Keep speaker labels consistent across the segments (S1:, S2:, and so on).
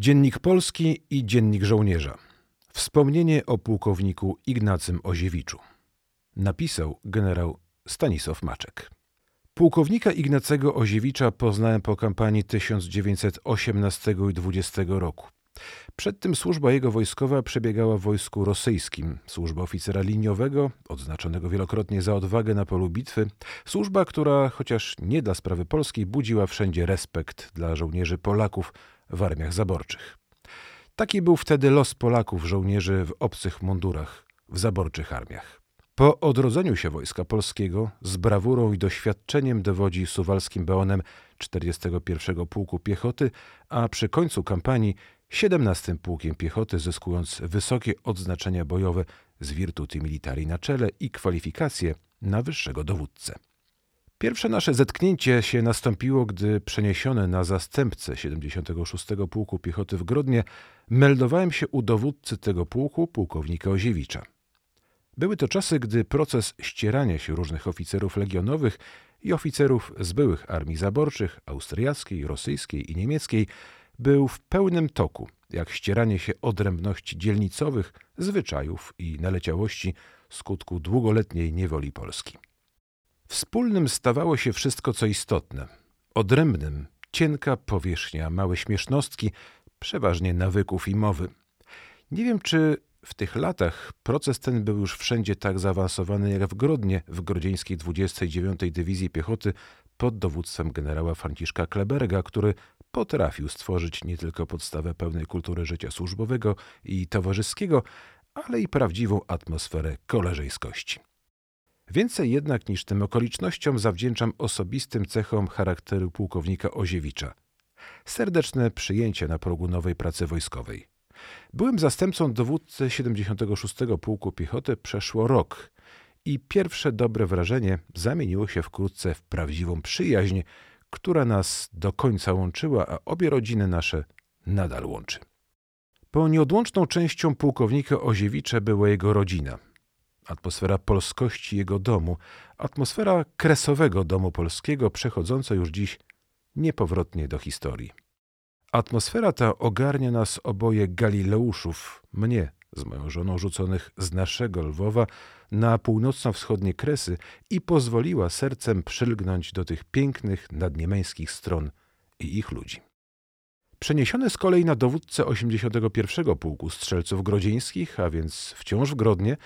S1: Dziennik Polski i Dziennik Żołnierza. Wspomnienie o pułkowniku Ignacym Oziewiczu. Napisał generał Stanisław Maczek. Pułkownika Ignacego Oziewicza poznałem po kampanii 1918 i 20 roku. Przed tym służba jego wojskowa przebiegała w wojsku rosyjskim, służba oficera liniowego, odznaczonego wielokrotnie za odwagę na polu bitwy, służba, która, chociaż nie dla sprawy polskiej, budziła wszędzie respekt dla żołnierzy Polaków w armiach zaborczych. Taki był wtedy los Polaków, żołnierzy w obcych mundurach, w zaborczych armiach. Po odrodzeniu się Wojska Polskiego z brawurą i doświadczeniem dowodzi suwalskim beonem 41 Pułku Piechoty, a przy końcu kampanii 17 Pułkiem Piechoty, zyskując wysokie odznaczenia bojowe z Virtuti Militari na czele i kwalifikacje na wyższego dowódcę. Pierwsze nasze zetknięcie się nastąpiło, gdy przeniesiony na zastępcę 76 Pułku Piechoty w Grodnie meldowałem się u dowódcy tego pułku, pułkownika Oziewicza. Były to czasy, gdy proces ścierania się różnych oficerów legionowych i oficerów z byłych armii zaborczych, austriackiej, rosyjskiej i niemieckiej, był w pełnym toku, jak ścieranie się odrębności dzielnicowych, zwyczajów i naleciałości skutku długoletniej niewoli Polski. Wspólnym stawało się wszystko, co istotne. Odrębnym cienka powierzchnia, małe śmiesznostki, przeważnie nawyków i mowy. Nie wiem, czy w tych latach proces ten był już wszędzie tak zaawansowany jak w Grodnie, w grodzieńskiej 29. Dywizji Piechoty pod dowództwem generała Franciszka Kleberga, który potrafił stworzyć nie tylko podstawę pełnej kultury życia służbowego i towarzyskiego, ale i prawdziwą atmosferę koleżeńskości. Więcej jednak niż tym okolicznościom zawdzięczam osobistym cechom charakteru pułkownika Oziewicza. Serdeczne przyjęcie na progu nowej pracy wojskowej. Byłem zastępcą dowódcy 76 Pułku Piechoty przeszło rok i pierwsze dobre wrażenie zamieniło się wkrótce w prawdziwą przyjaźń, która nas do końca łączyła, a obie rodziny nasze nadal łączy. Po nieodłączną częścią pułkownika Oziewicza była jego rodzina – atmosfera polskości jego domu, atmosfera kresowego domu polskiego, przechodząca już dziś niepowrotnie do historii. Atmosfera ta ogarnia nas oboje Galileuszów, mnie z moją żoną rzuconych z naszego Lwowa na północno-wschodnie kresy i pozwoliła sercem przylgnąć do tych pięknych nadniemeńskich stron i ich ludzi. Przeniesiony z kolei na dowódcę 81 Pułku Strzelców Grodzieńskich, a więc wciąż w Grodnie,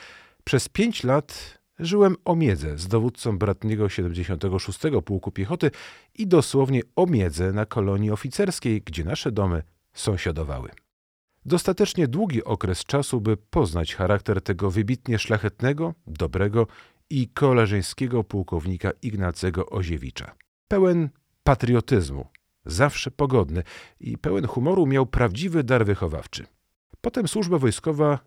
S1: przez pięć lat żyłem o miedzę z dowódcą bratniego 76 Pułku Piechoty i dosłownie o miedzę na kolonii oficerskiej, gdzie nasze domy sąsiadowały. Dostatecznie długi okres czasu, by poznać charakter tego wybitnie szlachetnego, dobrego i koleżeńskiego pułkownika Ignacego Oziewicza. Pełen patriotyzmu, zawsze pogodny i pełen humoru miał prawdziwy dar wychowawczy. Potem służba wojskowa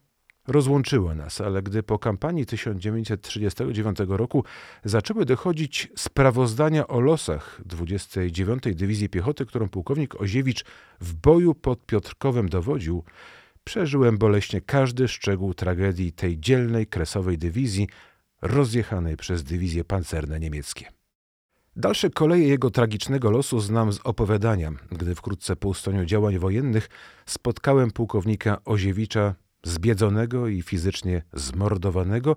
S1: rozłączyło nas, ale gdy po kampanii 1939 roku zaczęły dochodzić sprawozdania o losach 29. Dywizji Piechoty, którą pułkownik Oziewicz w boju pod Piotrkowem dowodził, przeżyłem boleśnie każdy szczegół tragedii tej dzielnej, kresowej dywizji rozjechanej przez dywizje pancerne niemieckie. Dalsze koleje jego tragicznego losu znam z opowiadania, gdy wkrótce po ustaniu działań wojennych spotkałem pułkownika Oziewicza zbiedzonego i fizycznie zmordowanego,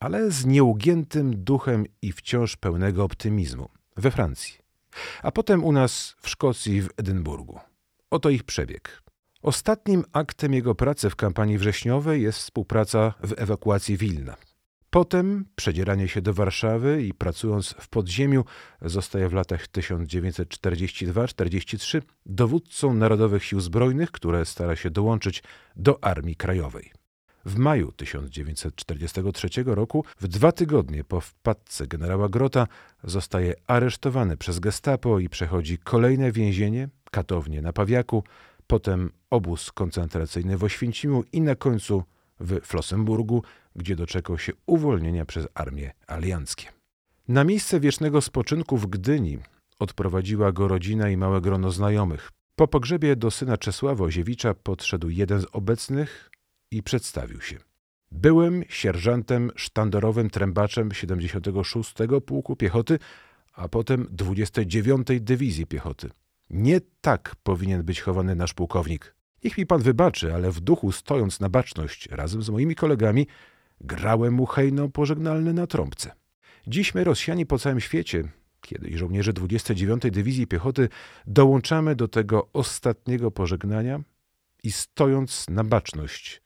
S1: ale z nieugiętym duchem i wciąż pełnego optymizmu we Francji, a potem u nas w Szkocji w Edynburgu. Oto ich przebieg. Ostatnim aktem jego pracy w kampanii wrześniowej jest współpraca w ewakuacji Wilna. Potem przedzieranie się do Warszawy i pracując w podziemiu zostaje w latach 1942-43 dowódcą Narodowych Sił Zbrojnych, które stara się dołączyć do Armii Krajowej. W maju 1943 roku, w dwa tygodnie po wpadce generała Grota, zostaje aresztowany przez gestapo i przechodzi kolejne więzienie, katownię na Pawiaku, potem obóz koncentracyjny w Oświęcimiu i na końcu w Flossenburgu, gdzie doczekał się uwolnienia przez armię alianckie. Na miejsce wiecznego spoczynku w Gdyni odprowadziła go rodzina i małe grono znajomych. Po pogrzebie do syna Czesława Oziewicza podszedł jeden z obecnych i przedstawił się. Byłem sierżantem sztandarowym trębaczem 76. Pułku Piechoty, a potem 29. Dywizji Piechoty. Nie tak powinien być chowany nasz pułkownik. Niech mi pan wybaczy, ale w duchu stojąc na baczność razem z moimi kolegami, grałem mu hejno pożegnalny na trąbce. Dziś my, Rosjanie po całym świecie, kiedy żołnierze 29. Dywizji Piechoty dołączamy do tego ostatniego pożegnania i stojąc na baczność,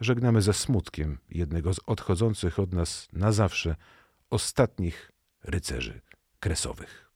S1: żegnamy ze smutkiem jednego z odchodzących od nas na zawsze ostatnich rycerzy kresowych.